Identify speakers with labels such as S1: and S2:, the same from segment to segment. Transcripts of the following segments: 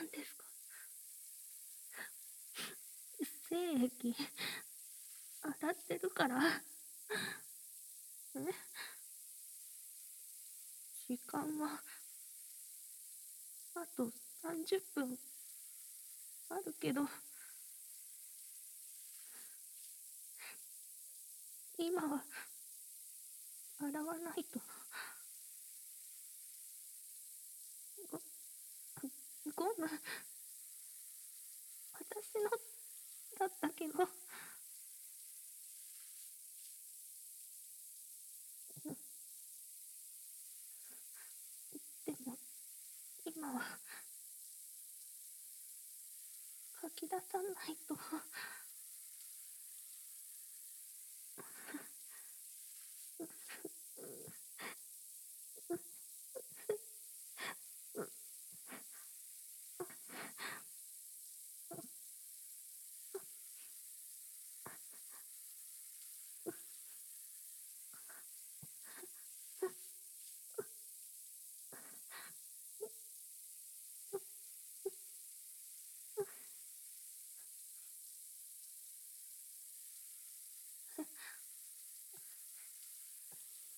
S1: 何ですか？精液、洗ってるから。え？時間は、あと30分、あるけど、今は、洗わないと。こんな、私の、だったけど、でも、今は、書き出さないと。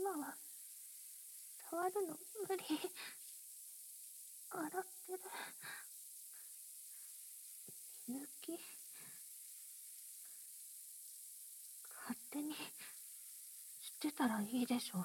S1: 今は、わるの？無理。洗ってる。抜き。勝手に、してたらいいでしょう。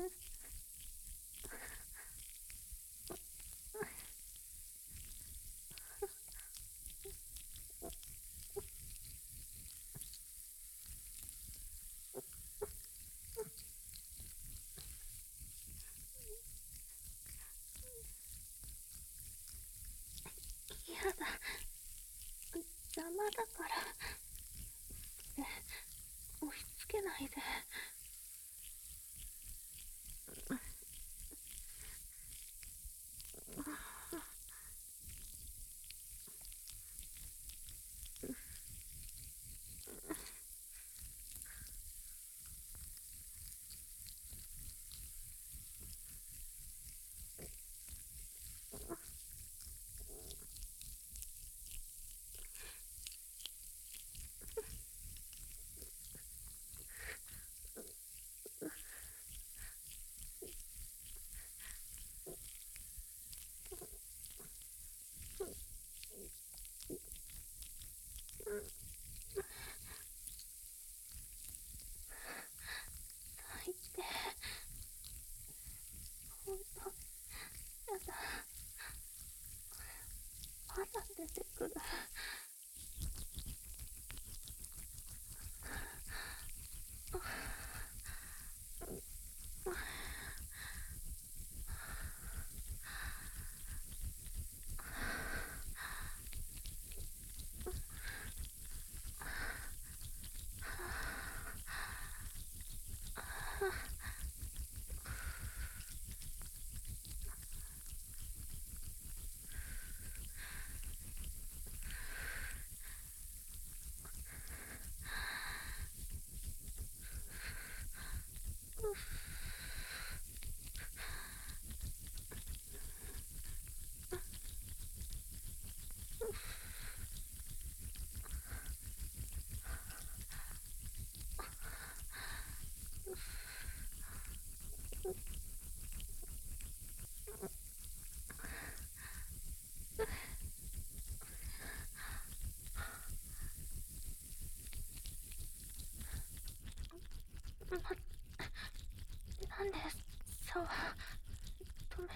S1: やだ。邪魔だから。なんでそう。止め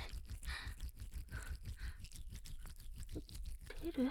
S1: 出る？